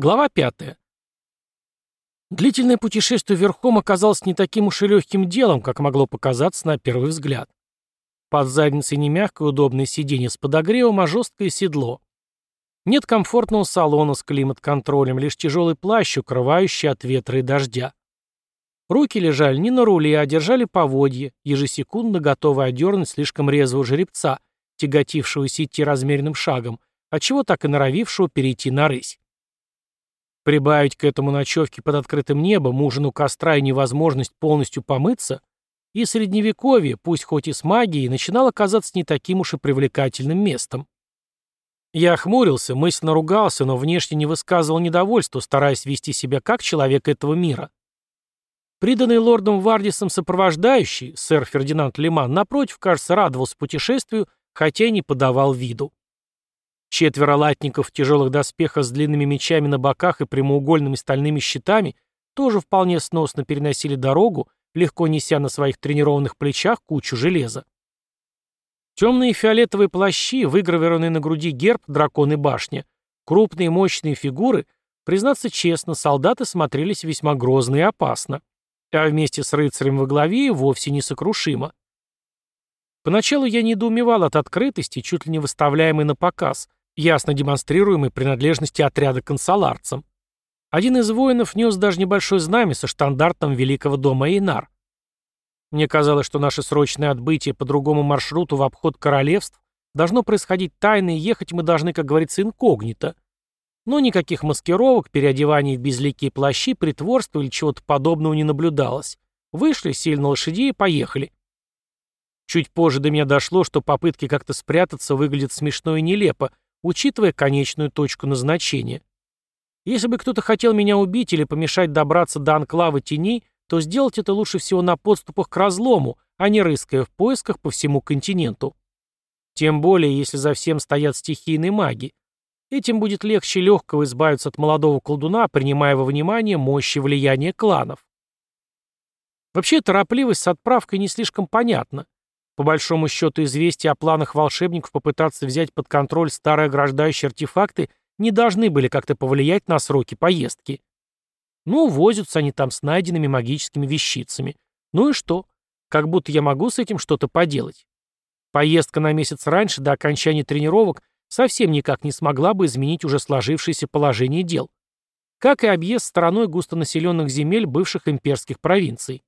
Глава 5. Длительное путешествие верхом оказалось не таким уж и легким делом, как могло показаться на первый взгляд. Под задницей не мягкое удобное сиденье с подогревом, а жесткое седло. Нет комфортного салона с климат-контролем, лишь тяжелый плащ, укрывающий от ветра и дождя. Руки лежали не на руле, а держали поводье, ежесекундно готовые одернуть слишком резвого жеребца, тяготившегося идти размеренным шагом, отчего так и норовившего перейти на рысь. Прибавить к этому ночевки под открытым небом, ужин у костра и невозможность полностью помыться, и средневековье, пусть хоть и с магией, начинало казаться не таким уж и привлекательным местом. Я охмурился, мысленно ругался, но внешне не высказывал недовольства, стараясь вести себя как человек этого мира. Приданный лордом Вардисом сопровождающий, сэр Фердинанд Лиман, напротив, кажется, радовался путешествию, хотя и не подавал виду. Четверо латников в тяжелых доспехах с длинными мечами на боках и прямоугольными стальными щитами тоже вполне сносно переносили дорогу, легко неся на своих тренированных плечах кучу железа. Темные фиолетовые плащи, выгравированные на груди герб драконы башни, крупные мощные фигуры, признаться честно, солдаты смотрелись весьма грозно и опасно, а вместе с рыцарем во главе вовсе несокрушимо. Поначалу я недоумевал от открытости, чуть ли не выставляемой на показ, ясно демонстрируемой принадлежности отряда консоларцам. Один из воинов нес даже небольшой знамя со штандартом Великого дома Эйнар. Мне казалось, что наше срочное отбытие по другому маршруту в обход королевств должно происходить тайно, и ехать мы должны, как говорится, инкогнито. Но никаких маскировок, переодеваний в безликие плащи, притворства или чего-то подобного не наблюдалось. Вышли, сели на лошадей и поехали. Чуть позже до меня дошло, что попытки как-то спрятаться выглядят смешно и нелепо, учитывая конечную точку назначения. Если бы кто-то хотел меня убить или помешать добраться до анклава теней, то сделать это лучше всего на подступах к разлому, а не рыская в поисках по всему континенту. Тем более, если за всем стоят стихийные маги. Этим будет легче легкого избавиться от молодого колдуна, принимая во внимание мощь и влияние кланов. Вообще, торопливость с отправкой не слишком понятна. По большому счету, известия о планах волшебников попытаться взять под контроль старые ограждающие артефакты не должны были как-то повлиять на сроки поездки. Ну, возятся они там с найденными магическими вещицами. Ну и что? Как будто я могу с этим что-то поделать. Поездка на месяц раньше, до окончания тренировок, совсем никак не смогла бы изменить уже сложившееся положение дел. Как и объезд стороной густонаселенных земель бывших имперских провинций.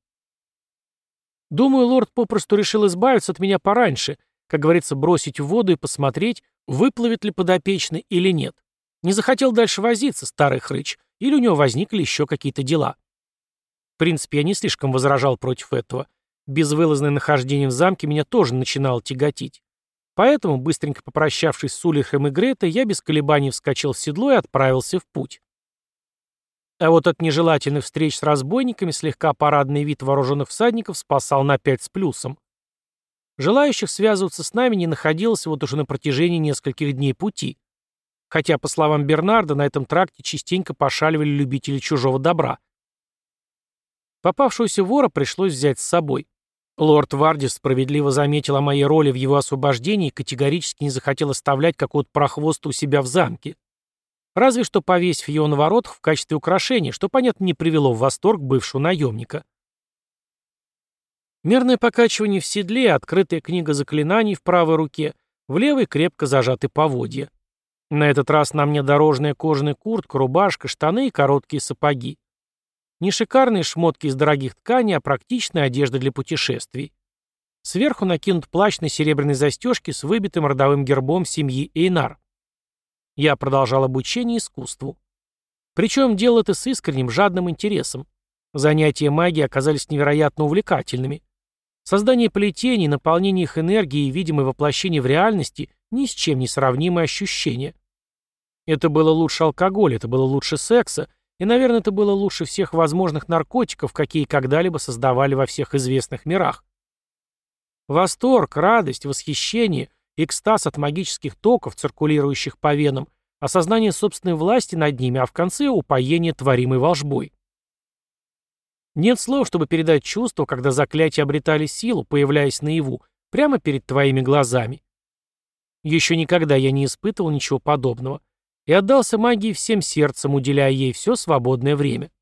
Думаю, лорд попросту решил избавиться от меня пораньше, как говорится, бросить в воду и посмотреть, выплывет ли подопечный или нет. Не захотел дальше возиться, старый хрыч, или у него возникли еще какие-то дела. В принципе, я не слишком возражал против этого. Безвылазное нахождение в замке меня тоже начинало тяготить. Поэтому, быстренько попрощавшись с Улихом и Гретой, я без колебаний вскочил в седло и отправился в путь. А вот от нежелательных встреч с разбойниками слегка парадный вид вооруженных всадников спасал на пять с плюсом. Желающих связываться с нами не находилось вот уже на протяжении нескольких дней пути. Хотя, по словам Бернарда, на этом тракте частенько пошаливали любители чужого добра. Попавшуюся вора пришлось взять с собой. Лорд Вардис справедливо заметил о моей роли в его освобождении и категорически не захотел оставлять какого-то прохвоста у себя в замке. Разве что повесив ее на воротах в качестве украшения, что, понятно, не привело в восторг бывшего наемника. Мерное покачивание в седле, открытая книга заклинаний в правой руке, в левой крепко зажаты поводья. На этот раз на мне дорожная кожаная куртка, рубашка, штаны и короткие сапоги. Не шикарные шмотки из дорогих тканей, а практичная одежда для путешествий. Сверху накинут плащ на серебряной застежке с выбитым родовым гербом семьи Эйнар. Я продолжал обучение искусству. Причем делал это с искренним, жадным интересом. Занятия магией оказались невероятно увлекательными. Создание плетений, наполнение их энергией и видимое воплощение в реальности – ни с чем не сравнимые ощущения. Это было лучше алкоголя, это было лучше секса, и, наверное, это было лучше всех возможных наркотиков, какие когда-либо создавали во всех известных мирах. Восторг, радость, восхищение – экстаз от магических токов, циркулирующих по венам, осознание собственной власти над ними, а в конце упоение творимой волжбой. Нет слов, чтобы передать чувство, когда заклятия обретали силу, появляясь наяву, прямо перед твоими глазами. Еще никогда я не испытывал ничего подобного. и отдался магии всем сердцем, уделяя ей все свободное время.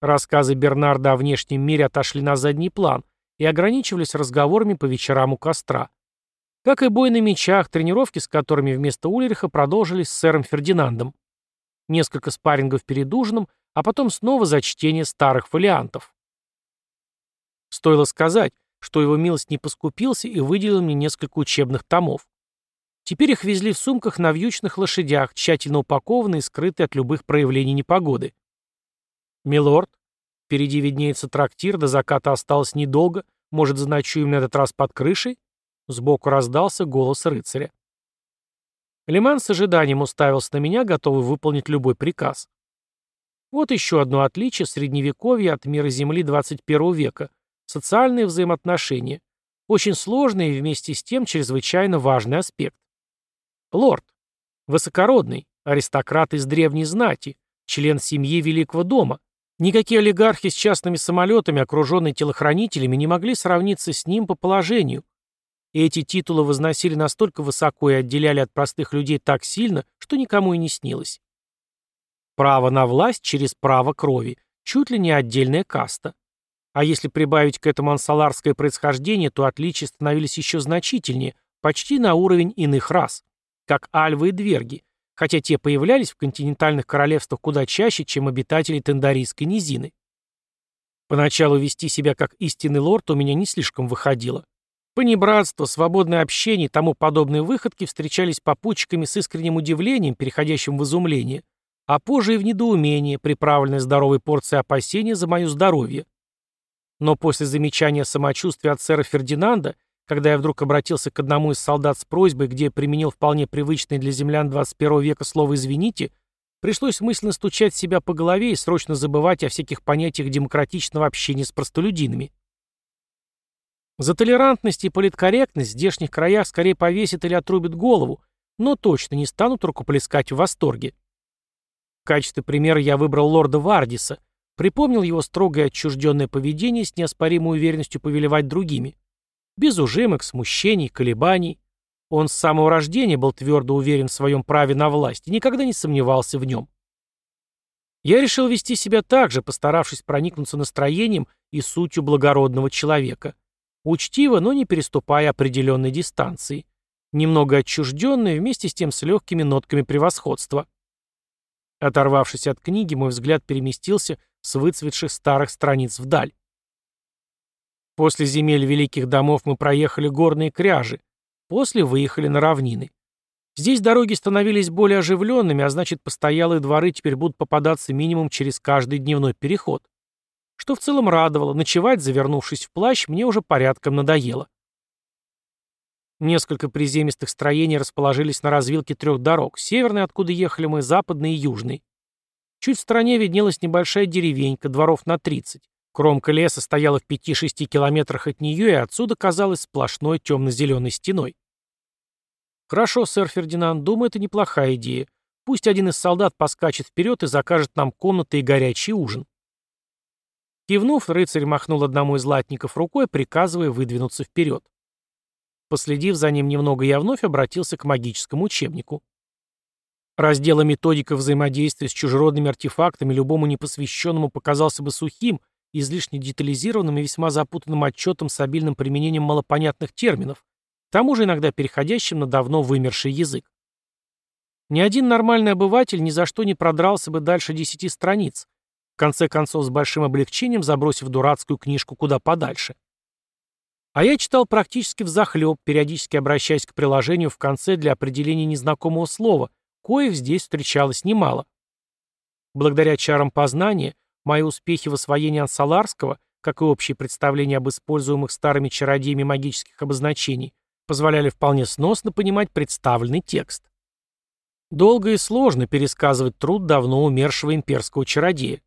Рассказы Бернарда о внешнем мире отошли на задний план и ограничивались разговорами по вечерам у костра. Как и бой на мечах, тренировки с которыми вместо Ульриха продолжились с сэром Фердинандом. Несколько спаррингов перед ужином, а потом снова за чтение старых фолиантов. Стоило сказать, что его милость не поскупился и выделил мне несколько учебных томов. Теперь их везли в сумках на вьючных лошадях, тщательно упакованные и скрытые от любых проявлений непогоды. «Милорд, впереди виднеется трактир, до заката осталось недолго, может, заночуем на этот раз под крышей?» Сбоку раздался голос рыцаря. Лиман с ожиданием уставился на меня, готовый выполнить любой приказ. Вот еще одно отличие средневековья от мира Земли 21 века — Социальные взаимоотношения. Очень сложный и вместе с тем чрезвычайно важный аспект. Лорд. Высокородный. Аристократ из древней знати. Член семьи Великого дома. Никакие олигархи с частными самолетами, окруженные телохранителями, не могли сравниться с ним по положению. И эти титулы возносили настолько высоко и отделяли от простых людей так сильно, что никому и не снилось. Право на власть через право крови, чуть ли не отдельная каста. А если прибавить к этому ансаларское происхождение, то отличия становились еще значительнее, почти на уровень иных рас, как альвы и дверги, хотя те появлялись в континентальных королевствах куда чаще, чем обитатели Тендарийской низины. Поначалу вести себя как истинный лорд у меня не слишком выходило. Понебратство, свободное общение и тому подобные выходки встречались попутчиками с искренним удивлением, переходящим в изумление, а позже и в недоумение, приправленное здоровой порцией опасения за мое здоровье. Но после замечания самочувствия от сэра Фердинанда, когда я вдруг обратился к одному из солдат с просьбой, где применил вполне привычное для землян 21 века слово «извините», пришлось мысленно стучать себя по голове и срочно забывать о всяких понятиях демократичного общения с простолюдинами. За толерантность и политкорректность в здешних краях скорее повесят или отрубят голову, но точно не станут рукоплескать в восторге. В качестве примера я выбрал лорда Вардиса, Припомнил его строгое отчужденное поведение с неоспоримой уверенностью повелевать другими. Без ужимок, смущений, колебаний. Он с самого рождения был твердо уверен в своем праве на власть и никогда не сомневался в нем. Я решил вести себя так же, постаравшись проникнуться настроением и сутью благородного человека. Учтиво, но не переступая определенной дистанции. Немного отчужденный, вместе с тем с легкими нотками превосходства. Оторвавшись от книги, мой взгляд переместился с выцветших старых страниц вдаль. После земель великих домов мы проехали горные кряжи, после выехали на равнины. Здесь дороги становились более оживленными, а значит, постоялые дворы теперь будут попадаться минимум через каждый дневной переход. Что в целом радовало, ночевать, завернувшись в плащ, мне уже порядком надоело. Несколько приземистых строений расположились на развилке трех дорог, северной, откуда ехали мы, западной и южной. Чуть в стороне виднелась небольшая деревенька, дворов на 30. Кромка леса стояла в 5-6 километрах от нее, и отсюда казалась сплошной темно-зеленой стеной. «Хорошо, сэр Фердинанд, думаю, это неплохая идея. Пусть один из солдат поскачет вперед и закажет нам комнаты и горячий ужин». Кивнув, рыцарь махнул одному из латников рукой, приказывая выдвинуться вперед. Последив за ним немного, я вновь обратился к магическому учебнику. Раздела методика взаимодействия с чужеродными артефактами любому непосвященному показался бы сухим, излишне детализированным и весьма запутанным отчетом с обильным применением малопонятных терминов, к тому же иногда переходящим на давно вымерший язык. Ни один нормальный обыватель ни за что не продрался бы дальше десяти страниц, в конце концов с большим облегчением забросив дурацкую книжку куда подальше. А я читал практически взахлеб, периодически обращаясь к приложению в конце для определения незнакомого слова – коих здесь встречалось немало. Благодаря чарам познания, мои успехи в освоении ансаларского, как и общее представление об используемых старыми чародеями магических обозначений, позволяли вполне сносно понимать представленный текст. Долго и сложно пересказывать труд давно умершего имперского чародея.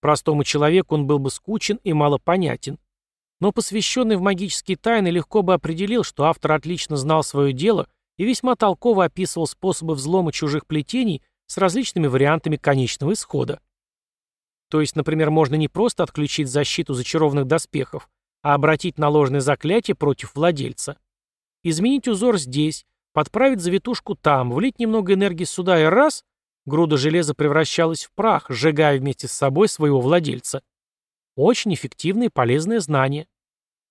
Простому человеку он был бы скучен и малопонятен. Но посвященный в магические тайны легко бы определил, что автор отлично знал свое дело и весьма толково описывал способы взлома чужих плетений с различными вариантами конечного исхода. То есть, например, можно не просто отключить защиту зачарованных доспехов, а обратить наложенное заклятие против владельца. Изменить узор здесь, подправить завитушку там, влить немного энергии сюда и раз, груда железа превращалась в прах, сжигая вместе с собой своего владельца. Очень эффективное и полезное знание.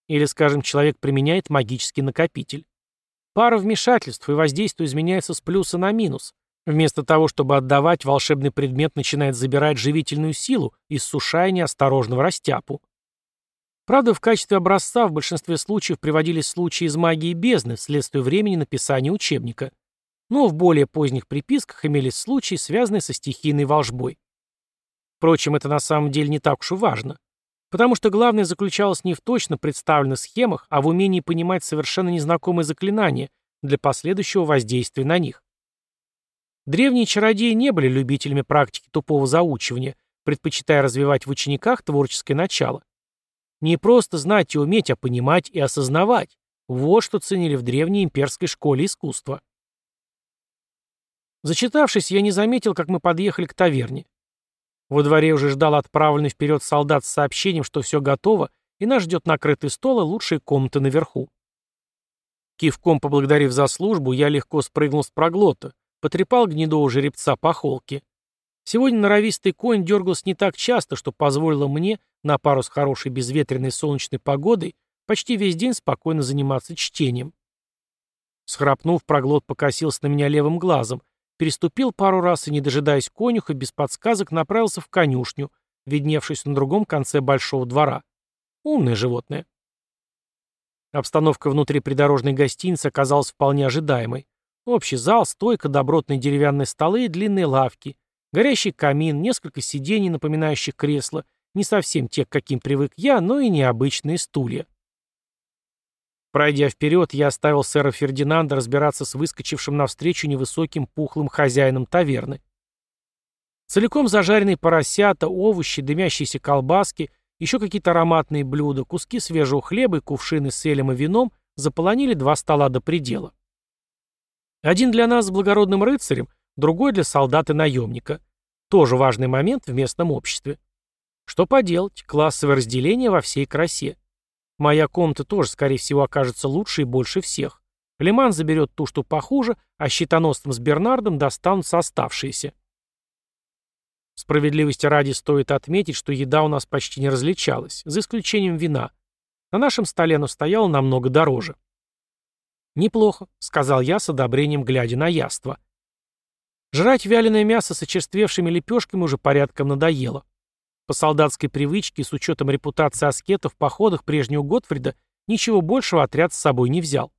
Или, скажем, человек применяет магический накопитель. Пара вмешательств и воздействие изменяется с плюса на минус. Вместо того, чтобы отдавать, волшебный предмет начинает забирать живительную силу, иссушая неосторожного растяпу. Правда, в качестве образца в большинстве случаев приводились случаи из магии бездны вследствие времени написания учебника. Но в более поздних приписках имелись случаи, связанные со стихийной волжбой. Впрочем, это на самом деле не так уж и важно. Потому что главное заключалось не в точно представленных схемах, а в умении понимать совершенно незнакомые заклинания для последующего воздействия на них. Древние чародеи не были любителями практики тупого заучивания, предпочитая развивать в учениках творческое начало. Не просто знать и уметь, а понимать и осознавать. Вот что ценили в древней имперской школе искусства. Зачитавшись, я не заметил, как мы подъехали к таверне. Во дворе уже ждал отправленный вперед солдат с сообщением, что все готово, и нас ждет накрытый стол и лучшие комнаты наверху. Кивком поблагодарив за службу, я легко спрыгнул с проглота, потрепал гнедого жеребца по холке. Сегодня норовистый конь дергался не так часто, что позволило мне, на пару с хорошей безветренной солнечной погодой, почти весь день спокойно заниматься чтением. Схрапнув, проглот покосился на меня левым глазом, переступил пару раз и, не дожидаясь конюха, без подсказок направился в конюшню, видневшуюся на другом конце большого двора. Умное животное. Обстановка внутри придорожной гостиницы оказалась вполне ожидаемой. Общий зал, стойка, добротные деревянные столы и длинные лавки, горящий камин, несколько сидений, напоминающих кресла, не совсем те, к каким привык я, но и необычные стулья. Пройдя вперед, я оставил сэра Фердинанда разбираться с выскочившим навстречу невысоким пухлым хозяином таверны. Целиком зажаренные поросята, овощи, дымящиеся колбаски, еще какие-то ароматные блюда, куски свежего хлеба и кувшины с элем и вином заполонили два стола до предела. Один для нас с благородным рыцарем, другой для солдата наемника. Тоже важный момент в местном обществе. Что поделать, классовое разделение во всей красе. Моя комната тоже, скорее всего, окажется лучше и больше всех. Лиман заберет ту, что похуже, а щитоносцам с Бернардом достанутся оставшиеся. Справедливости ради стоит отметить, что еда у нас почти не различалась, за исключением вина. На нашем столе оно стояло намного дороже. «Неплохо», — сказал я с одобрением, глядя на яство. Жрать вяленое мясо с очерствевшими лепешками уже порядком надоело. По солдатской привычке с учетом репутации аскета в походах прежнего Готфрида ничего большего отряд с собой не взял.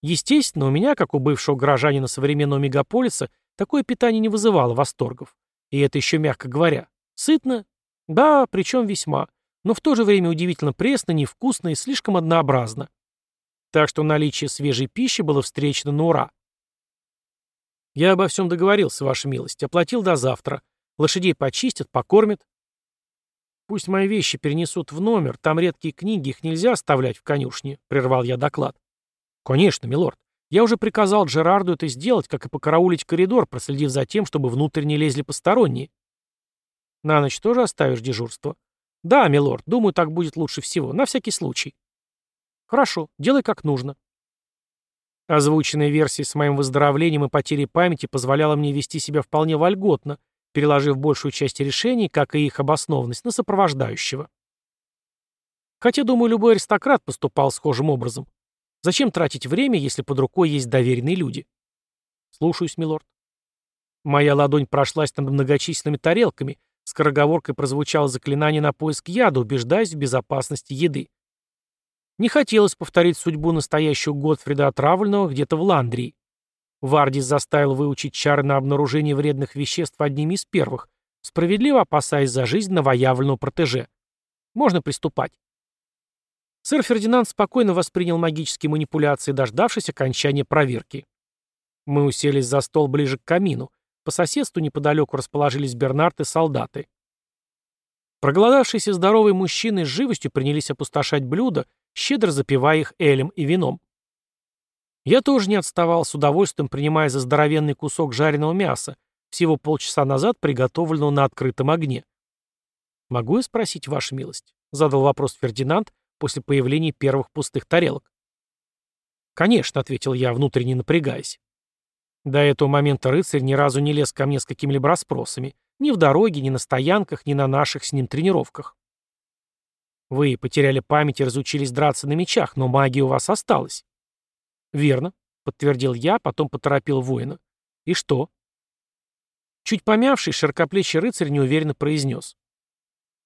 Естественно, у меня, как у бывшего горожанина современного мегаполиса, такое питание не вызывало восторгов. И это еще мягко говоря. Сытно? Да, причем весьма. Но в то же время удивительно пресно, невкусно и слишком однообразно. Так что наличие свежей пищи было встречено на ура. Я обо всем договорился, ваша милость. Оплатил до завтра. Лошадей почистят, покормят. Пусть мои вещи перенесут в номер, там редкие книги, их нельзя оставлять в конюшне, прервал я доклад. Конечно, милорд. Я уже приказал Джерарду это сделать, как и покараулить коридор, проследив за тем, чтобы внутрь не лезли посторонние. На ночь тоже оставишь дежурство? Да, милорд, думаю, так будет лучше всего, на всякий случай. Хорошо, делай как нужно. Озвученная версия с моим выздоровлением и потерей памяти позволяла мне вести себя вполне вольготно, переложив большую часть решений, как и их обоснованность, на сопровождающего. Хотя, думаю, любой аристократ поступал схожим образом. Зачем тратить время, если под рукой есть доверенные люди? Слушаюсь, милорд. Моя ладонь прошлась над многочисленными тарелками, скороговоркой прозвучало заклинание на поиск яда, убеждаясь в безопасности еды. Не хотелось повторить судьбу настоящего Готфрида отравленного где-то в Ландрии. Вардис заставил выучить чары на обнаружение вредных веществ одними из первых, справедливо опасаясь за жизнь новоявленного протеже. Можно приступать. Сэр Фердинанд спокойно воспринял магические манипуляции, дождавшись окончания проверки. Мы уселись за стол ближе к камину. По соседству неподалеку расположились Бернард и солдаты. Проголодавшиеся здоровые мужчины с живостью принялись опустошать блюда, щедро запивая их элем и вином. Я тоже не отставал, с удовольствием принимая за здоровенный кусок жареного мяса, всего полчаса назад приготовленного на открытом огне. «Могу я спросить, ваша милость?» — задал вопрос Фердинанд после появления первых пустых тарелок. «Конечно», — ответил я, внутренне напрягаясь. До этого момента рыцарь ни разу не лез ко мне с какими-либо расспросами. Ни в дороге, ни на стоянках, ни на наших с ним тренировках. Вы потеряли память и разучились драться на мечах, но магия у вас осталась. Верно, подтвердил я, потом поторопил воина. И что? Чуть помявший, широкоплечий рыцарь неуверенно произнес.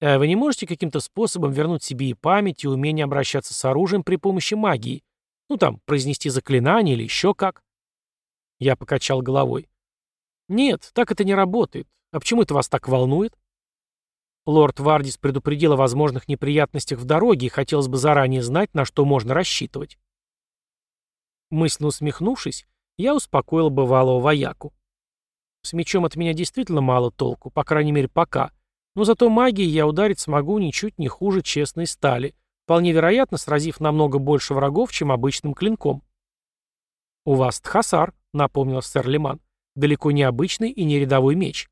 «А вы не можете каким-то способом вернуть себе и память, и умение обращаться с оружием при помощи магии? Ну там, произнести заклинание или еще как?» Я покачал головой. «Нет, так это не работает. А почему это вас так волнует?» Лорд Вардис предупредил о возможных неприятностях в дороге, и хотелось бы заранее знать, на что можно рассчитывать. Мысленно усмехнувшись, я успокоил бывалого вояку. С мечом от меня действительно мало толку, по крайней мере пока. Но зато магией я ударить смогу ничуть не хуже честной стали, вполне вероятно, сразив намного больше врагов, чем обычным клинком. «У вас Тхасар», — напомнил сэр Лиман, — «далеко не обычный и не рядовой меч».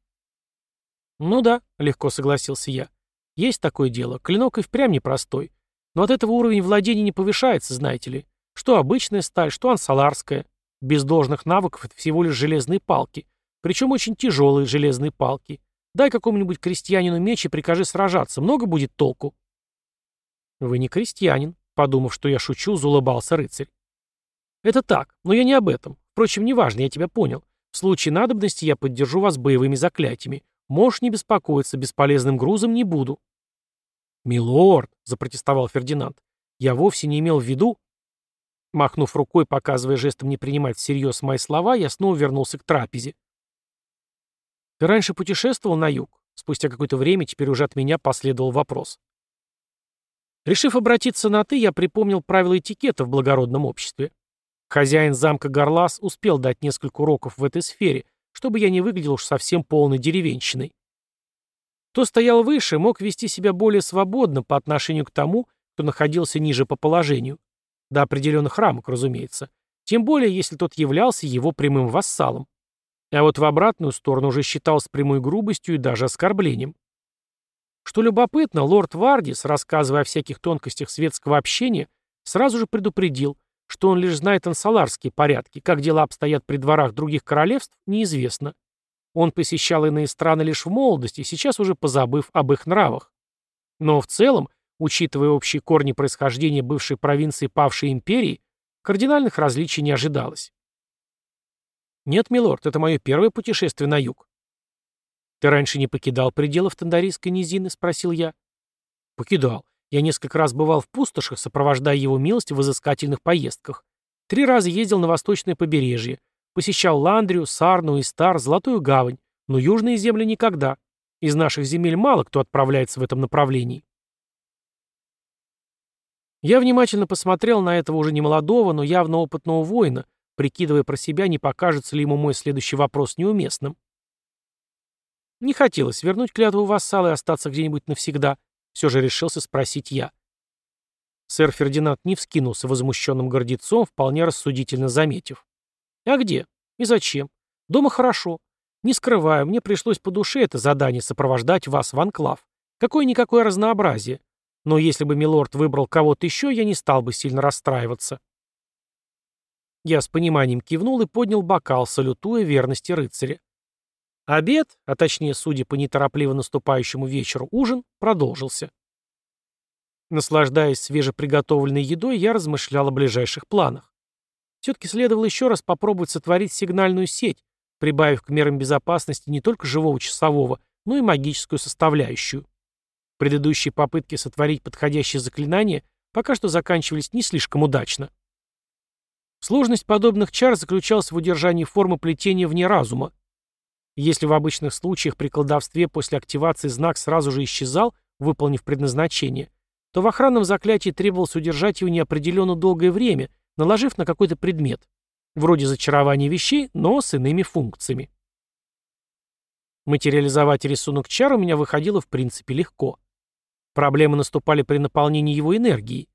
«Ну да», — легко согласился я. «Есть такое дело. Клинок и впрямь непростой. Но от этого уровень владения не повышается, знаете ли. Что обычная сталь, что ансаларская. Без должных навыков это всего лишь железные палки. Причем очень тяжелые железные палки. Дай какому-нибудь крестьянину меч и прикажи сражаться. Много будет толку». «Вы не крестьянин», — подумав, что я шучу, заулыбался рыцарь. «Это так, но я не об этом. Впрочем, неважно, я тебя понял. В случае надобности я поддержу вас боевыми заклятиями. Можешь не беспокоиться, бесполезным грузом не буду». «Милорд», — запротестовал Фердинанд, — «я вовсе не имел в виду...» Махнув рукой, показывая жестом не принимать всерьез мои слова, я снова вернулся к трапезе. «Ты раньше путешествовал на юг?» Спустя какое-то время теперь уже от меня последовал вопрос. Решив обратиться на «ты», я припомнил правила этикета в благородном обществе. Хозяин замка Горлас успел дать несколько уроков в этой сфере, чтобы я не выглядел уж совсем полной деревенщиной. Кто стоял выше, мог вести себя более свободно по отношению к тому, кто находился ниже по положению. До определенных рамок, разумеется. Тем более, если тот являлся его прямым вассалом. А вот в обратную сторону уже считалось прямой грубостью и даже оскорблением. Что любопытно, лорд Вардис, рассказывая о всяких тонкостях светского общения, сразу же предупредил, что он лишь знает ансаларские порядки, как дела обстоят при дворах других королевств, неизвестно. Он посещал иные страны лишь в молодости, сейчас уже позабыв об их нравах. Но в целом, учитывая общие корни происхождения бывшей провинции павшей империи, кардинальных различий не ожидалось. «Нет, милорд, это мое первое путешествие на юг». «Ты раньше не покидал пределов Тандарийской низины?» — спросил я. «Покидал. Я несколько раз бывал в пустошах, сопровождая его милость в изыскательных поездках. Три раза ездил на восточное побережье. Посещал Ландрию, Сарну, Истар, Золотую гавань. Но южные земли никогда. Из наших земель мало кто отправляется в этом направлении. Я внимательно посмотрел на этого уже немолодого, но явно опытного воина, прикидывая про себя, не покажется ли ему мой следующий вопрос неуместным. Не хотелось вернуть клятву вассала и остаться где-нибудь навсегда — все же решился спросить я. Сэр Фердинанд не вскинулся возмущенным гордецом, вполне рассудительно заметив. «А где? И зачем? Дома хорошо. Не скрываю, мне пришлось по душе это задание сопровождать вас в анклав. Какое-никакое разнообразие. Но если бы милорд выбрал кого-то еще, я не стал бы сильно расстраиваться». Я с пониманием кивнул и поднял бокал, салютуя верности рыцаря. Обед, а точнее, судя по неторопливо наступающему вечеру, ужин, продолжился. Наслаждаясь свежеприготовленной едой, я размышлял о ближайших планах. Все-таки следовало еще раз попробовать сотворить сигнальную сеть, прибавив к мерам безопасности не только живого часового, но и магическую составляющую. Предыдущие попытки сотворить подходящее заклинание пока что заканчивались не слишком удачно. Сложность подобных чар заключалась в удержании формы плетения вне разума, если в обычных случаях при колдовстве после активации знак сразу же исчезал, выполнив предназначение, то в охранном заклятии требовалось удержать его неопределенно долгое время, наложив на какой-то предмет, вроде зачарования вещей, но с иными функциями. Материализовать рисунок чар у меня выходило в принципе легко. Проблемы наступали при наполнении его энергией.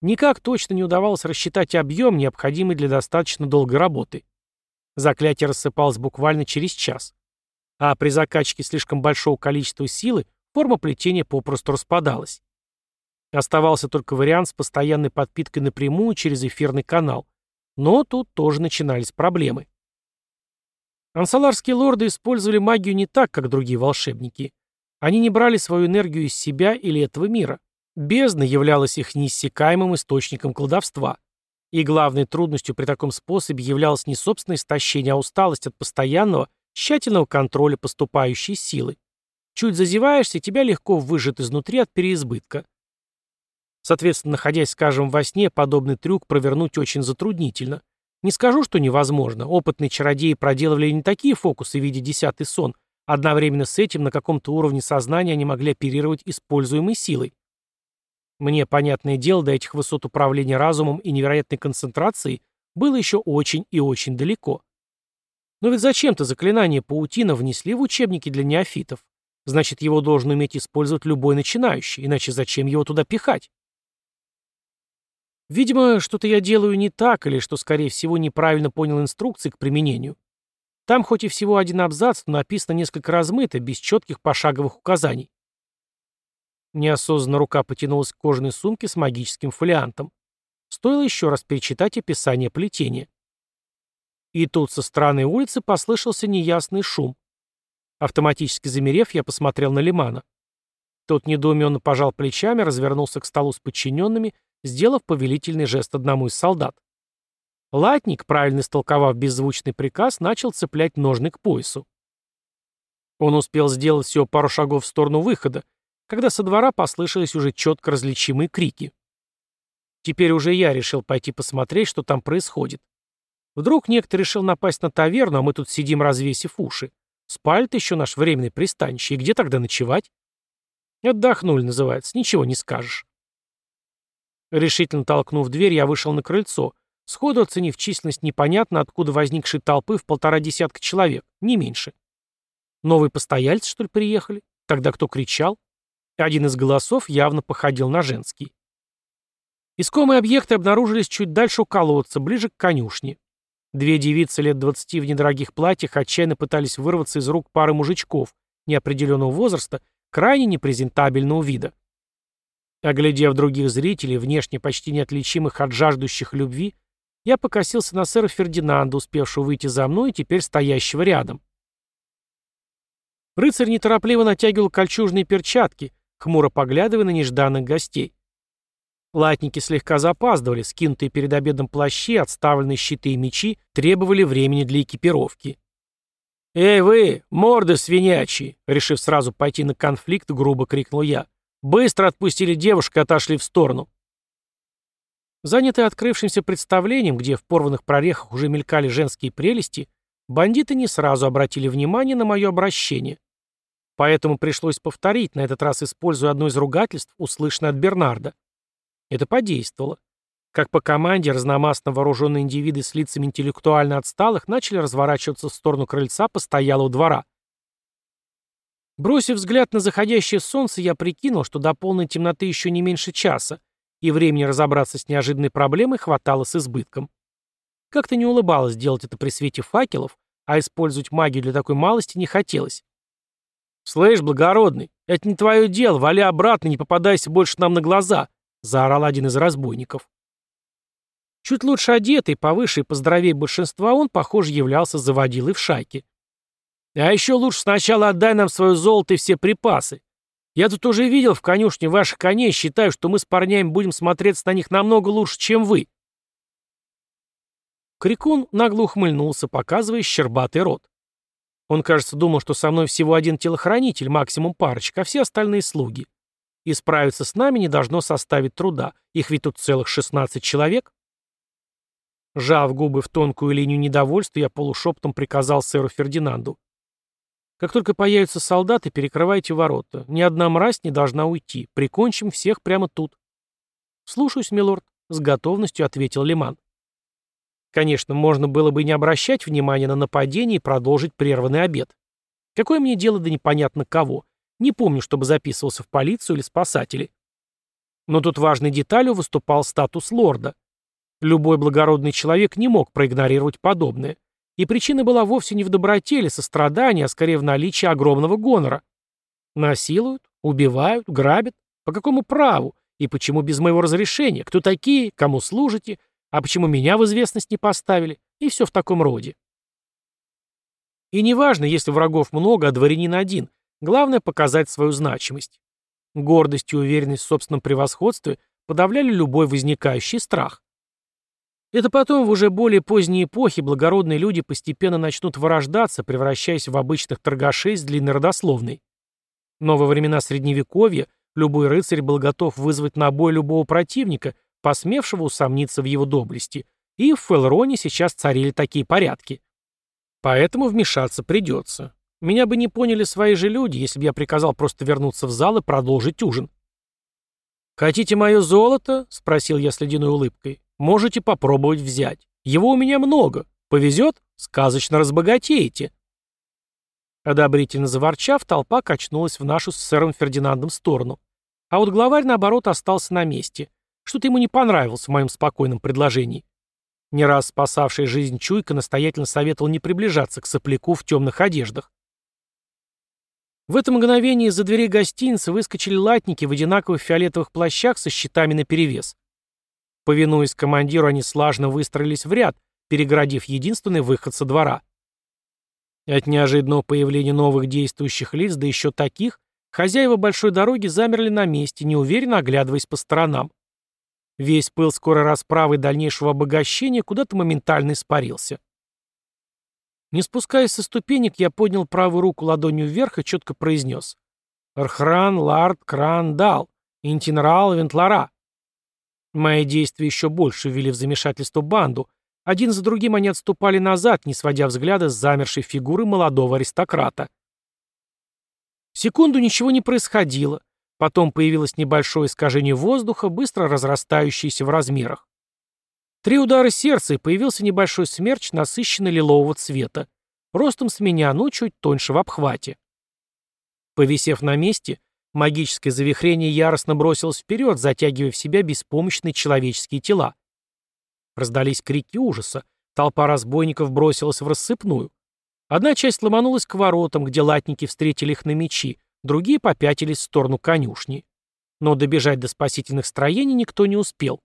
Никак точно не удавалось рассчитать объем, необходимый для достаточно долгой работы. Заклятие рассыпалось буквально через час. А при закачке слишком большого количества силы форма плетения попросту распадалась. Оставался только вариант с постоянной подпиткой напрямую через эфирный канал, Но тут тоже начинались проблемы. Ансаларские лорды использовали магию не так, как другие волшебники. Они не брали свою энергию из себя или этого мира. Бездна являлась их неиссякаемым источником колдовства. И главной трудностью при таком способе являлось не собственное истощение, а усталость от постоянного, тщательного контроля поступающей силы. Чуть зазеваешься, тебя легко выжат изнутри от переизбытка. Соответственно, находясь, скажем, во сне, подобный трюк провернуть очень затруднительно. Не скажу, что невозможно. Опытные чародеи проделывали не такие фокусы в виде десятый сон. Одновременно с этим на каком-то уровне сознания они могли оперировать используемой силой. Мне, понятное дело, до этих высот управления разумом и невероятной концентрацией было еще очень и очень далеко. Но ведь зачем-то заклинание паутина внесли в учебники для неофитов. Значит, его должен уметь использовать любой начинающий, иначе зачем его туда пихать? Видимо, что-то я делаю не так, или что, скорее всего, неправильно понял инструкции к применению. Там хоть и всего один абзац, но написано несколько размыто, без четких пошаговых указаний. Неосознанно рука потянулась к кожаной сумке с магическим фолиантом. Стоило еще раз перечитать описание плетения. И тут со стороны улицы послышался неясный шум. Автоматически замерев, я посмотрел на Лимана. Тот недоуменно пожал плечами, развернулся к столу с подчиненными, сделав повелительный жест одному из солдат. Латник, правильно истолковав беззвучный приказ, начал цеплять ножны к поясу. Он успел сделать всего пару шагов в сторону выхода, когда со двора послышались уже четко различимые крики. Теперь уже я решил пойти посмотреть, что там происходит. Вдруг некто решил напасть на таверну, а мы тут сидим, развесив уши. Спалит еще наш временный пристанище, и где тогда ночевать? Отдохнули, называется, ничего не скажешь. Решительно толкнув дверь, я вышел на крыльцо, сходу оценив численность непонятно откуда возникшей толпы в полтора десятка человек, не меньше. Новые постояльцы, что ли, приехали? Тогда кто кричал? Один из голосов явно походил на женский. Искомые объекты обнаружились чуть дальше у колодца, ближе к конюшне. Две девицы лет двадцати в недорогих платьях отчаянно пытались вырваться из рук пары мужичков неопределенного возраста, крайне непрезентабельного вида. Оглядев других зрителей, внешне почти неотличимых от жаждущих любви, я покосился на сэра Фердинанда, успевшего выйти за мной и теперь стоящего рядом. Рыцарь неторопливо натягивал кольчужные перчатки, хмуро поглядывая на нежданных гостей. Латники слегка запаздывали, скинутые перед обедом плащи, отставленные щиты и мечи требовали времени для экипировки. «Эй вы, морды свинячьи!» Решив сразу пойти на конфликт, грубо крикнул я. «Быстро отпустили девушку и отошли в сторону!» Занятые открывшимся представлением, где в порванных прорехах уже мелькали женские прелести, бандиты не сразу обратили внимание на мое обращение. Поэтому пришлось повторить, на этот раз используя одно из ругательств, услышанное от Бернарда. Это подействовало. Как по команде, разномастно вооруженные индивиды с лицами интеллектуально отсталых начали разворачиваться в сторону крыльца постоялого двора. Бросив взгляд на заходящее солнце, я прикинул, что до полной темноты еще не меньше часа, и времени разобраться с неожиданной проблемой хватало с избытком. Как-то не улыбалось делать это при свете факелов, а использовать магию для такой малости не хотелось. «Слышь, благородный, это не твое дело, вали обратно, не попадайся больше нам на глаза», — заорал один из разбойников. Чуть лучше одетый, повыше и поздоровее большинства, он, похоже, являлся заводилой в шайке. «А еще лучше сначала отдай нам свое золото и все припасы. Я тут уже видел в конюшне ваших коней, считаю, что мы с парнями будем смотреться на них намного лучше, чем вы». Крикун нагло ухмыльнулся, показывая щербатый рот. Он, кажется, думал, что со мной всего один телохранитель, максимум парочка, а все остальные слуги. И справиться с нами не должно составить труда. Их ведь тут целых 16 человек. Жав губы в тонкую линию недовольства, я полушептом приказал сэру Фердинанду. «Как только появятся солдаты, перекрывайте ворота. Ни одна мразь не должна уйти. Прикончим всех прямо тут». «Слушаюсь, милорд», — с готовностью ответил Лиман. Конечно, можно было бы не обращать внимания на нападение и продолжить прерванный обед. Какое мне дело до непонятно кого? Не помню, чтобы записывался в полицию или спасатели. Но тут важной деталью выступал статус лорда. Любой благородный человек не мог проигнорировать подобное. И причина была вовсе не в доброте или сострадании, а скорее в наличии огромного гонора. Насилуют, убивают, грабят. По какому праву? И почему без моего разрешения? Кто такие? Кому служите? А почему меня в известность не поставили? И все в таком роде. И неважно, если врагов много, а дворянин один. Главное показать свою значимость. Гордость и уверенность в собственном превосходстве подавляли любой возникающий страх. Это потом, в уже более поздней эпохе, благородные люди постепенно начнут вырождаться, превращаясь в обычных торгашей с длинной родословной. Но во времена Средневековья любой рыцарь был готов вызвать на бой любого противника, посмевшего усомниться в его доблести, и в Фелроне сейчас царили такие порядки. Поэтому вмешаться придется. Меня бы не поняли свои же люди, если бы я приказал просто вернуться в зал и продолжить ужин. «Хотите мое золото?» — спросил я с ледяной улыбкой. «Можете попробовать взять. Его у меня много. Повезет? Сказочно разбогатеете». Одобрительно заворчав, толпа качнулась в нашу с сэром Фердинандом сторону. А вот главарь, наоборот, остался на месте. Что-то ему не понравилось в моем спокойном предложении. Не раз спасавший жизнь Чуйка настоятельно советовал не приближаться к сопляку в темных одеждах. В это мгновение из-за дверей гостиницы выскочили латники в одинаковых фиолетовых плащах со щитами наперевес. Повинуясь командиру, они слажно выстроились в ряд, перегородив единственный выход со двора. От неожиданного появления новых действующих лиц, да еще таких, хозяева большой дороги замерли на месте, неуверенно оглядываясь по сторонам. Весь пыл скорой расправы и дальнейшего обогащения куда-то моментально испарился. Не спускаясь со ступенек, я поднял правую руку ладонью вверх и четко произнес. «Архран, Лард, Кран, Дал, Интинрал, Вентлара». Мои действия еще больше ввели в замешательство банду. Один за другим они отступали назад, не сводя взгляда с замершей фигуры молодого аристократа. Секунду ничего не происходило. Потом появилось небольшое искажение воздуха, быстро разрастающееся в размерах. Три удара сердца, и появился небольшой смерч насыщенно лилового цвета. Ростом с меня, но чуть тоньше в обхвате. Повисев на месте, магическое завихрение яростно бросилось вперед, затягивая в себя беспомощные человеческие тела. Раздались крики ужаса. Толпа разбойников бросилась в рассыпную. Одна часть ломанулась к воротам, где латники встретили их на мечи, другие попятились в сторону конюшни. Но добежать до спасительных строений никто не успел.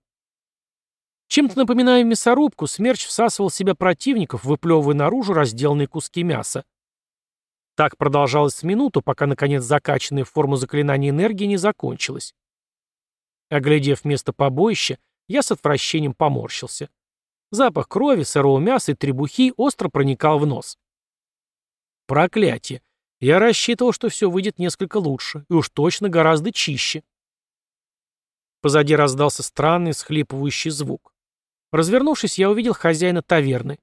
Чем-то напоминая мясорубку, смерч всасывал в себя противников, выплевывая наружу разделанные куски мяса. Так продолжалось минуту, пока, наконец, закачанная в форму заклинания энергии не закончилась. Оглядев место побоища, я с отвращением поморщился. Запах крови, сырого мяса и требухи остро проникал в нос. Проклятие. Я рассчитывал, что все выйдет несколько лучше, и уж точно гораздо чище. Позади раздался странный схлипывающий звук. Развернувшись, я увидел хозяина таверны.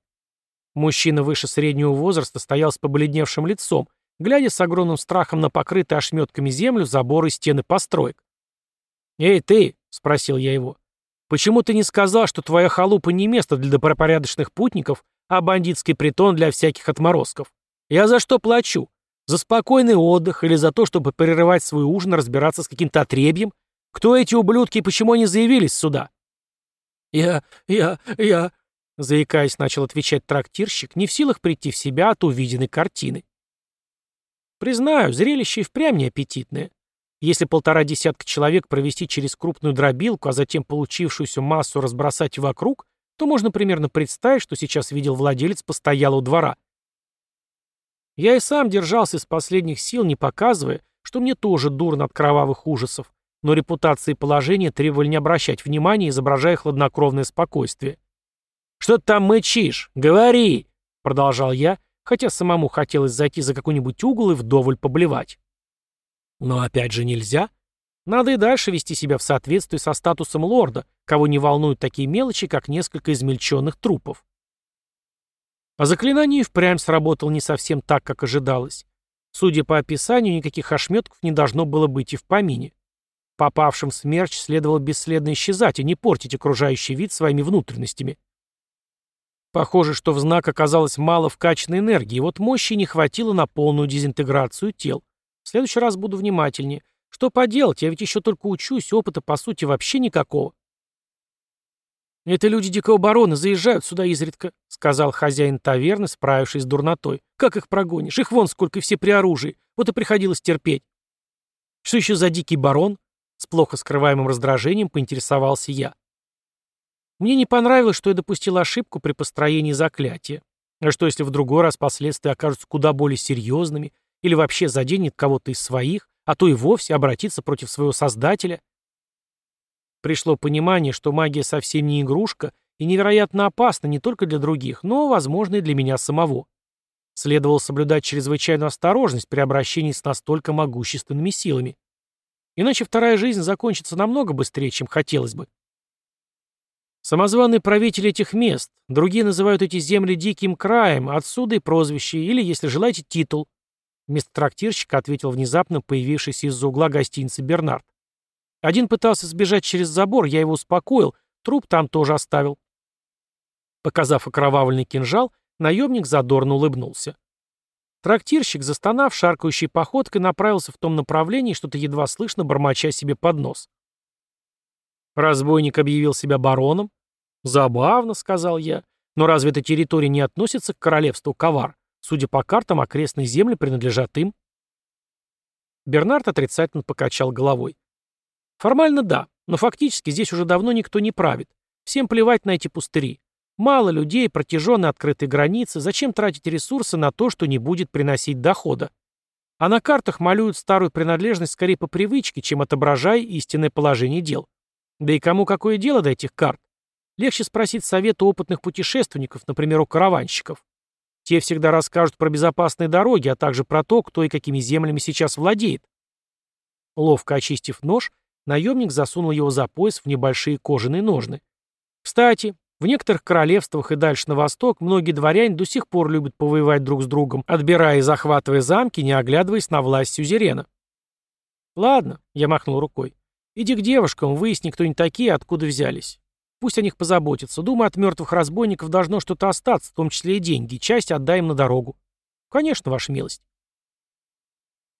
Мужчина выше среднего возраста стоял с побледневшим лицом, глядя с огромным страхом на покрытые ошметками землю, заборы и стены построек. «Эй, ты!» — спросил я его. «Почему ты не сказал, что твоя халупа не место для добропорядочных путников, а бандитский притон для всяких отморозков? Я за что плачу? За спокойный отдых или за то, чтобы прерывать свой ужин разбираться с каким-то отребьем? Кто эти ублюдки и почему они заявились сюда?» «Я... я... я...» Заикаясь, начал отвечать трактирщик, не в силах прийти в себя от увиденной картины. Признаю, зрелище и впрямь неаппетитное. Если полтора десятка человек провести через крупную дробилку, а затем получившуюся массу разбросать вокруг, то можно примерно представить, что сейчас видел владелец постоялого двора – я и сам держался из последних сил, не показывая, что мне тоже дурно от кровавых ужасов, но репутация и положение требовали не обращать внимания, изображая хладнокровное спокойствие. «Что ты там мычишь? Говори!» — продолжал я, хотя самому хотелось зайти за какой-нибудь угол и вдоволь поблевать. Но опять же нельзя. Надо и дальше вести себя в соответствии со статусом лорда, кого не волнуют такие мелочи, как несколько измельченных трупов. А заклинание впрямь сработало не совсем так, как ожидалось. Судя по описанию, никаких ошметков не должно было быть и в помине. Попавшим в смерч следовало бесследно исчезать, и не портить окружающий вид своими внутренностями. Похоже, что в знак оказалось мало вкачанной энергии, вот мощи не хватило на полную дезинтеграцию тел. В следующий раз буду внимательнее. Что поделать, я ведь еще только учусь, опыта по сути вообще никакого. «Это люди Дикого Барона заезжают сюда изредка», — сказал хозяин таверны, справившись с дурнотой. «Как их прогонишь? Их вон сколько, все при оружии. Вот и приходилось терпеть». «Что еще за Дикий Барон?» С плохо скрываемым раздражением поинтересовался я. Мне не понравилось, что я допустил ошибку при построении заклятия. А что, если в другой раз последствия окажутся куда более серьезными, или вообще заденет кого-то из своих, а то и вовсе обратиться против своего создателя? Пришло понимание, что магия совсем не игрушка и невероятно опасна не только для других, но, возможно, и для меня самого. Следовало соблюдать чрезвычайную осторожность при обращении с настолько могущественными силами. Иначе вторая жизнь закончится намного быстрее, чем хотелось бы. Самозваный правитель этих мест, другие называют эти земли диким краем, отсюда и прозвище, или, если желаете, титул. Вместо трактирщика ответил внезапно появившийся из-за угла гостиницы Бернард. Один пытался сбежать через забор, я его успокоил, труп там тоже оставил. Показав окровавленный кинжал, наемник задорно улыбнулся. Трактирщик, застонав шаркающей походкой, направился в том направлении, что-то едва слышно, бормоча себе под нос. Разбойник объявил себя бароном. «Забавно», — сказал я. «Но разве эта территория не относится к королевству Ковар? Судя по картам, окрестные земли принадлежат им». Бернард отрицательно покачал головой. «Формально да, но фактически здесь уже давно никто не правит. Всем плевать на эти пустыри. Мало людей, протяженные открытые границы, зачем тратить ресурсы на то, что не будет приносить дохода? А на картах малюют старую принадлежность скорее по привычке, чем отображая истинное положение дел. Да и кому какое дело до этих карт? Легче спросить совета опытных путешественников, например, у караванщиков. Те всегда расскажут про безопасные дороги, а также про то, кто и какими землями сейчас владеет. Ловко очистив нож, наемник засунул его за пояс в небольшие кожаные ножны. Кстати, в некоторых королевствах и дальше на восток многие дворяне до сих пор любят повоевать друг с другом, отбирая и захватывая замки, не оглядываясь на власть сюзерена. «Ладно», — я махнул рукой. «Иди к девушкам, выясни, кто они такие, откуда взялись. Пусть о них позаботятся. Думаю, от мертвых разбойников должно что-то остаться, в том числе и деньги. Часть отдай им на дорогу». «Конечно, ваша милость».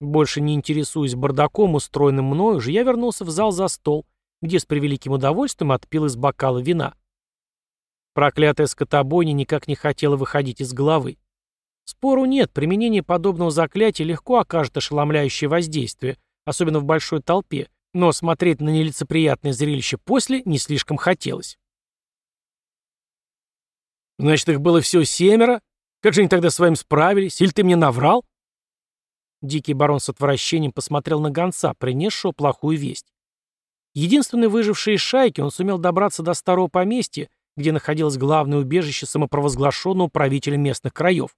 Больше не интересуясь бардаком, устроенным мною же, я вернулся в зал за стол, где с превеликим удовольствием отпил из бокала вина. Проклятая скотобойня никак не хотела выходить из головы. Спору нет, применение подобного заклятия легко окажет ошеломляющее воздействие, особенно в большой толпе, но смотреть на нелицеприятное зрелище после не слишком хотелось. «Значит, их было всего семеро? Как же они тогда с вами справились? Или ты мне наврал?» Дикий барон с отвращением посмотрел на гонца, принесшего плохую весть. Единственный выживший из шайки, он сумел добраться до старого поместья где находилось главное убежище самопровозглашенного правителя местных краев.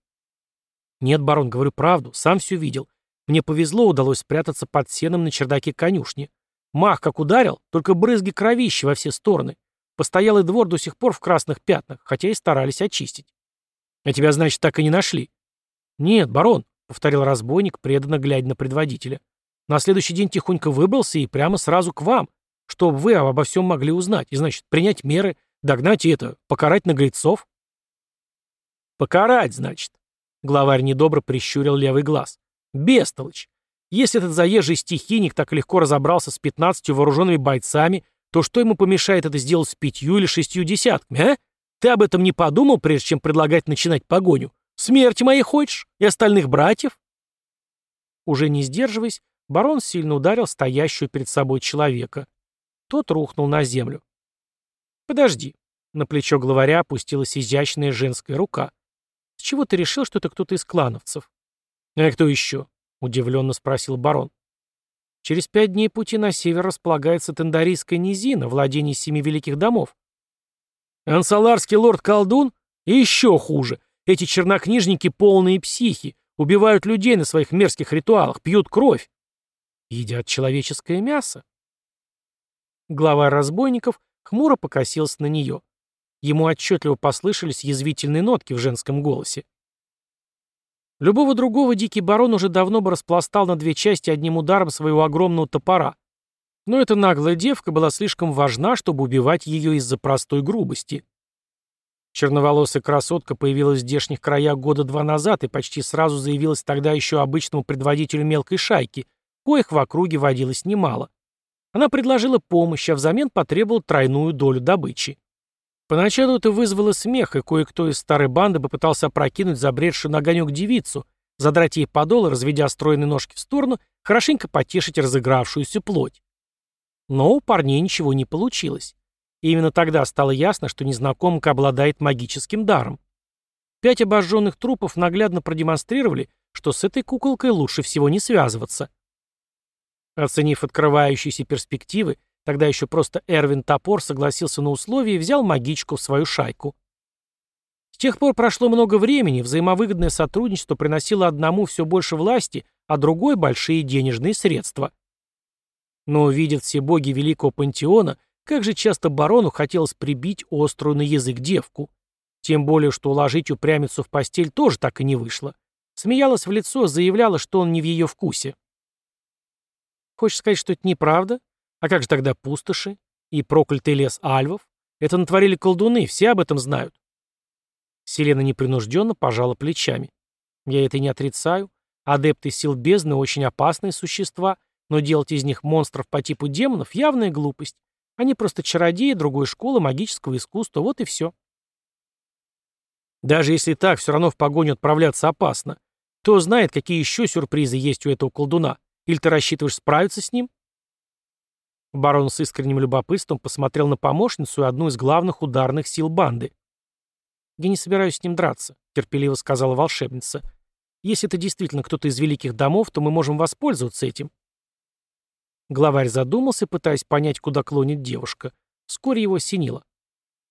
«Нет, барон, говорю правду, сам все видел. Мне повезло, удалось спрятаться под сеном на чердаке конюшни. Мах как ударил, только брызги кровищи во все стороны. Постоялый двор до сих пор в красных пятнах, хотя и старались очистить. А тебя, значит, так и не нашли? Нет, барон, — повторил разбойник, преданно глядя на предводителя. На следующий день тихонько выбрался и прямо сразу к вам, чтобы вы обо всем могли узнать, и, значит, принять меры, Догнать и это, покарать наглецов? Покарать, значит. Главарь недобро прищурил левый глаз. Бестолочь. Если этот заезжий стихийник так легко разобрался с пятнадцатью вооруженными бойцами, то что ему помешает это сделать с пятью или шестью десятками, а? Ты об этом не подумал, прежде чем предлагать начинать погоню? Смерти моей хочешь? И остальных братьев? Уже не сдерживаясь, барон сильно ударил стоящего перед собой человека. Тот рухнул на землю. «Подожди». На плечо главаря опустилась изящная женская рука. «С чего ты решил, что это кто-то из клановцев?» «А кто еще?» — удивленно спросил барон. «Через пять дней пути на север располагается Тендарийская низина, владение семи великих домов». «Ансаларский лорд-колдун? И еще хуже. Эти чернокнижники полные психи, убивают людей на своих мерзких ритуалах, пьют кровь. Едят человеческое мясо». Глава разбойников Хмуро покосился на нее. Ему отчетливо послышались язвительные нотки в женском голосе. Любого другого дикий барон уже давно бы распластал на две части одним ударом своего огромного топора. Но эта наглая девка была слишком важна, чтобы убивать ее из-за простой грубости. Черноволосая красотка появилась в здешних краях года два назад и почти сразу заявилась тогда еще обычному предводителю мелкой шайки, коих в округе водилось немало. Она предложила помощь, а взамен потребовала тройную долю добычи. Поначалу это вызвало смех, и кое-кто из старой банды попытался опрокинуть забредшую на огонек девицу, задрать ей подол и, разведя стройные ножки в сторону, хорошенько потешить разыгравшуюся плоть. Но у парней ничего не получилось. И именно тогда стало ясно, что незнакомка обладает магическим даром. Пять обожженных трупов наглядно продемонстрировали, что с этой куколкой лучше всего не связываться. Оценив открывающиеся перспективы, тогда еще просто Эрвин Топор согласился на условия и взял магичку в свою шайку. С тех пор прошло много времени, взаимовыгодное сотрудничество приносило одному все больше власти, а другой – большие денежные средства. Но видят все боги Великого Пантеона, как же часто барону хотелось прибить острую на язык девку. Тем более, что уложить упрямицу в постель тоже так и не вышло. Смеялась в лицо, заявляла, что он не в ее вкусе. Хочешь сказать, что это неправда? А как же тогда пустоши? И проклятый лес альвов? Это натворили колдуны, все об этом знают. Селена непринужденно пожала плечами. Я это не отрицаю. Адепты сил бездны очень опасные существа, но делать из них монстров по типу демонов — явная глупость. Они просто чародеи другой школы магического искусства, вот и все. Даже если так, все равно в погоню отправляться опасно. Кто знает, какие еще сюрпризы есть у этого колдуна. Или ты рассчитываешь справиться с ним? Барон с искренним любопытством посмотрел на помощницу и одну из главных ударных сил банды. «Я не собираюсь с ним драться», — терпеливо сказала волшебница. «Если это действительно кто-то из великих домов, то мы можем воспользоваться этим». Главарь задумался, пытаясь понять, куда клонит девушка. Вскоре его осенило.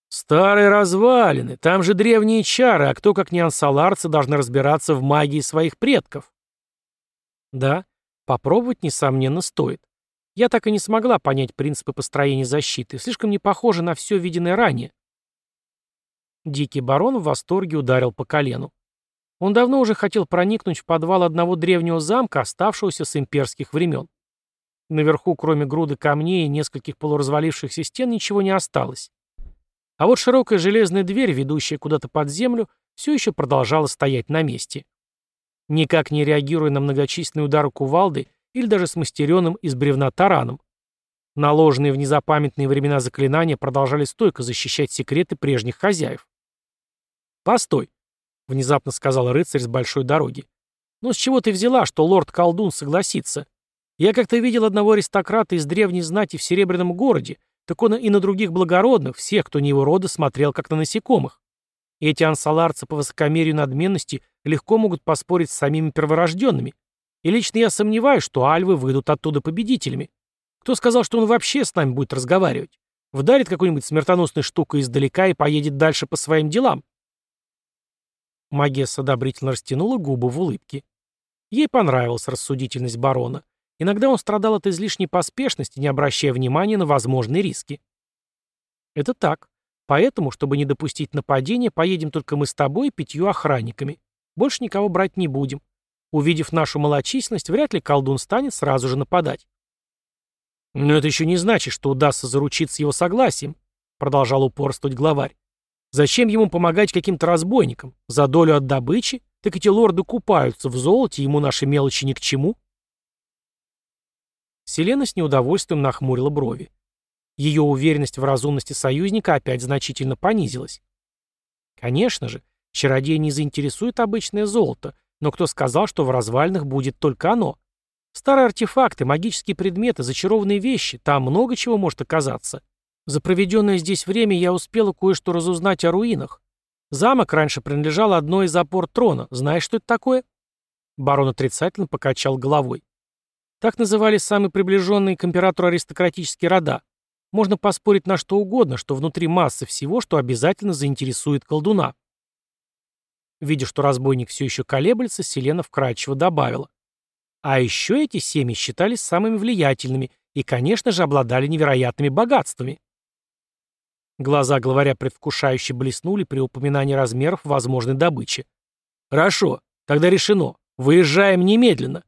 «Старые развалины, там же древние чары, а кто, как не ансаларцы, должны разбираться в магии своих предков?» «Да, попробовать, несомненно, стоит. Я так и не смогла понять принципы построения защиты, слишком не похоже на все виденное ранее. Дикий барон в восторге ударил по колену. Он давно уже хотел проникнуть в подвал одного древнего замка, оставшегося с имперских времен. Наверху, кроме груды камней и нескольких полуразвалившихся стен, ничего не осталось. А вот широкая железная дверь, ведущая куда-то под землю, все еще продолжала стоять на месте. Никак не реагируя на многочисленные удары кувалды или даже смастеренным из бревна тараном. Наложенные в незапамятные времена заклинания продолжали стойко защищать секреты прежних хозяев. «Постой», — внезапно сказал рыцарь с большой дороги. «Ну с чего ты взяла, что лорд-колдун согласится? Я как-то видел одного аристократа из древней знати в Серебряном городе, так он и на других благородных, всех, кто не его рода, смотрел как на насекомых. Эти ансаларцы по высокомерию надменности легко могут поспорить с самими перворожденными. И лично я сомневаюсь, что альвы выйдут оттуда победителями. Кто сказал, что он вообще с нами будет разговаривать? Вдарит какой-нибудь смертоносной штукой издалека и поедет дальше по своим делам. Магесса одобрительно растянула губы в улыбке. Ей понравилась рассудительность барона. Иногда он страдал от излишней поспешности, не обращая внимания на возможные риски. Это так. Поэтому, чтобы не допустить нападения, поедем только мы с тобой и пятью охранниками. Больше никого брать не будем. Увидев нашу малочисленность, вряд ли колдун станет сразу же нападать. «Но это еще не значит, что удастся заручиться его согласием», продолжал упорствовать главарь. «Зачем ему помогать каким-то разбойникам? За долю от добычи? Так эти лорды купаются в золоте, ему наши мелочи ни к чему». Селена с неудовольствием нахмурила брови. Ее уверенность в разумности союзника опять значительно понизилась. Конечно же, чародей не заинтересует обычное золото, но кто сказал, что в развалинах будет только оно? Старые артефакты, магические предметы, зачарованные вещи, там много чего может оказаться. За проведенное здесь время я успела кое-что разузнать о руинах. Замок раньше принадлежал одной из опор трона. Знаешь, что это такое?» Барон отрицательно покачал головой. Так называли самые приближенные к императору аристократические рода. Можно поспорить на что угодно, что внутри массы всего, что обязательно заинтересует колдуна. Видя, что разбойник все еще колеблется, Селена вкратчиво добавила. А еще эти семьи считались самыми влиятельными и, конечно же, обладали невероятными богатствами. Глаза главаря предвкушающе блеснули при упоминании размеров возможной добычи. «Хорошо, тогда решено. Выезжаем немедленно.